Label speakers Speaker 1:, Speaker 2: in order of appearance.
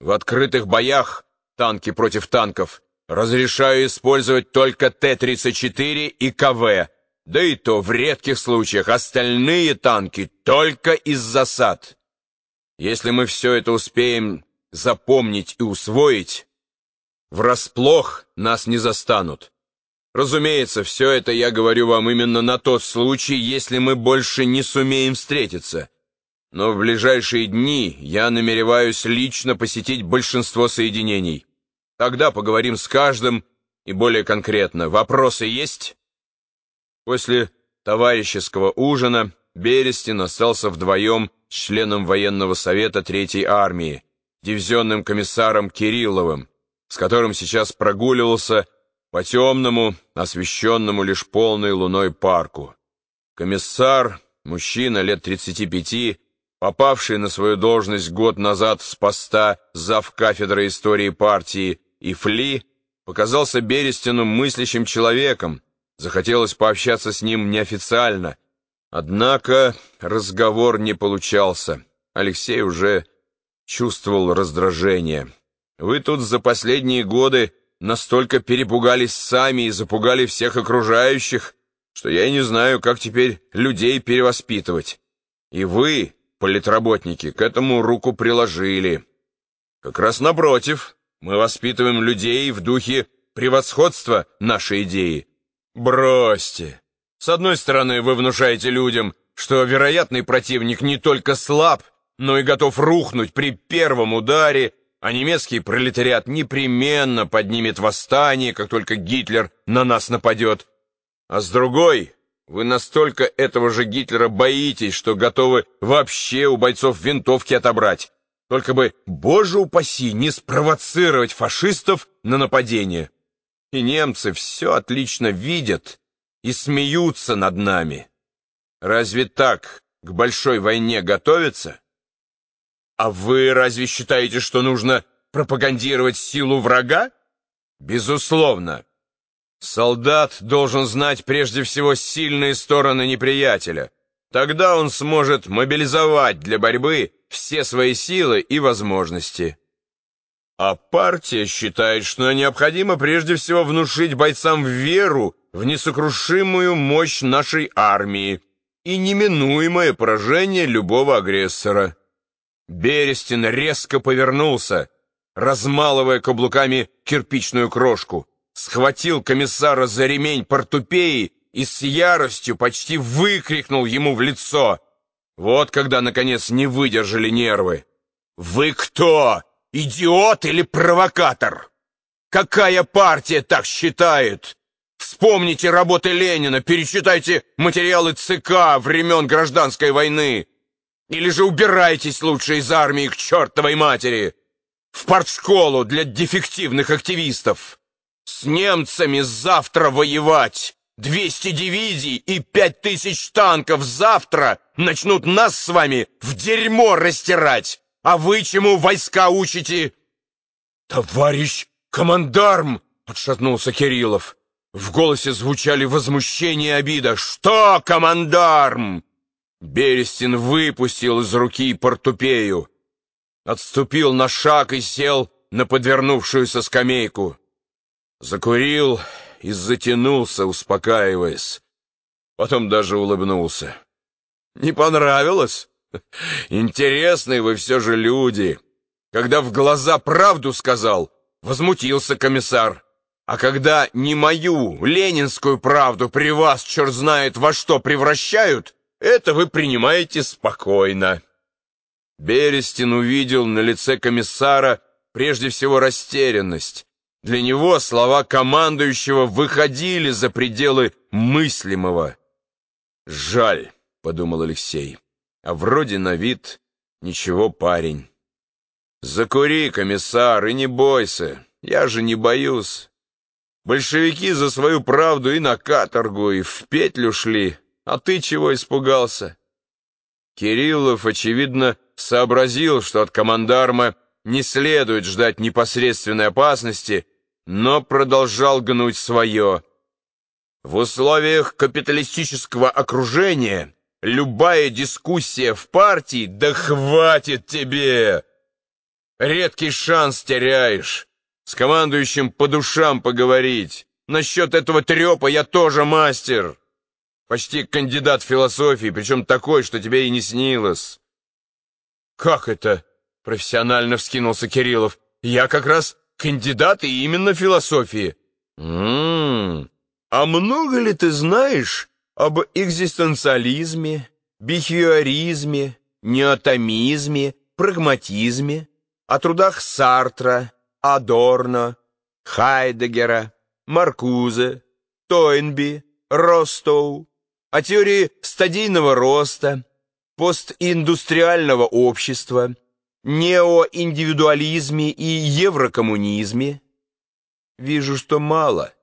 Speaker 1: В открытых боях, танки против танков, разрешаю использовать только Т-34 и КВ, да и то в редких случаях остальные танки только из засад. Если мы все это успеем запомнить и усвоить, врасплох нас не застанут. Разумеется, все это я говорю вам именно на тот случай, если мы больше не сумеем встретиться. Но в ближайшие дни я намереваюсь лично посетить большинство соединений. Тогда поговорим с каждым и более конкретно. Вопросы есть? После товарищеского ужина Берестин остался вдвоем с членом военного совета Третьей армии, дивизионным комиссаром Кирилловым, с которым сейчас прогуливался по темному, освещенному лишь полной луной парку. Комиссар, мужчина лет 35, попавший на свою должность год назад с поста зав кафедры истории партии и ФЛИ, показался Берестину мыслящим человеком, захотелось пообщаться с ним неофициально. Однако разговор не получался. Алексей уже чувствовал раздражение. Вы тут за последние годы настолько перепугались сами и запугали всех окружающих, что я не знаю, как теперь людей перевоспитывать. И вы, политработники, к этому руку приложили. Как раз напротив, мы воспитываем людей в духе превосходства нашей идеи. Бросьте. С одной стороны, вы внушаете людям, что вероятный противник не только слаб, но и готов рухнуть при первом ударе, а немецкий пролетариат непременно поднимет восстание, как только Гитлер на нас нападет. А с другой, вы настолько этого же Гитлера боитесь, что готовы вообще у бойцов винтовки отобрать. Только бы, боже упаси, не спровоцировать фашистов на нападение. И немцы все отлично видят и смеются над нами. Разве так к большой войне готовятся? А вы разве считаете, что нужно пропагандировать силу врага? Безусловно. Солдат должен знать прежде всего сильные стороны неприятеля. Тогда он сможет мобилизовать для борьбы все свои силы и возможности. А партия считает, что необходимо прежде всего внушить бойцам веру в несокрушимую мощь нашей армии и неминуемое поражение любого агрессора. Берестин резко повернулся, размалывая каблуками кирпичную крошку, схватил комиссара за ремень портупеи и с яростью почти выкрикнул ему в лицо. Вот когда, наконец, не выдержали нервы. «Вы кто? Идиот или провокатор? Какая партия так считает? Вспомните работы Ленина, перечитайте материалы ЦК времен Гражданской войны. Или же убирайтесь лучше из армии к чертовой матери! В партшколу для дефективных активистов! С немцами завтра воевать! Двести дивизий и пять тысяч танков завтра начнут нас с вами в дерьмо растирать! А вы чему войска учите?» «Товарищ командарм!» — отшатнулся Кириллов. В голосе звучали возмущение и обида. «Что, командарм? Берестин выпустил из руки портупею, отступил на шаг и сел на подвернувшуюся скамейку. Закурил и затянулся, успокаиваясь. Потом даже улыбнулся. «Не понравилось? Интересные вы все же люди. Когда в глаза правду сказал, возмутился комиссар. А когда не мою, ленинскую правду при вас черт знает во что превращают, это вы принимаете спокойно. Берестин увидел на лице комиссара прежде всего растерянность. Для него слова командующего выходили за пределы мыслимого. «Жаль», — подумал Алексей, — «а вроде на вид ничего парень». «Закури, комиссар, и не бойся, я же не боюсь. Большевики за свою правду и на каторгу, и в петлю шли». А ты чего испугался? Кириллов, очевидно, сообразил, что от командарма не следует ждать непосредственной опасности, но продолжал гнуть свое. В условиях капиталистического окружения любая дискуссия в партии «Да хватит тебе!» Редкий шанс теряешь. С командующим по душам поговорить. Насчет этого трепа я тоже мастер. Почти кандидат философии, причем такой, что тебе и не снилось. Как это? Профессионально вскинулся Кириллов. Я как раз кандидат и именно философии. М-м. А много ли ты знаешь об экзистенциализме, бихевиоризме, неотомизме, прагматизме, о трудах Сартра, Адорно, Хайдегера, Маркузе, Тойнби, Ростоу, о теории стадийного роста, постиндустриального общества, неоиндивидуализме и еврокоммунизме? Вижу, что мало.